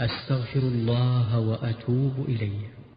أستغفر الله وأتوب إليه.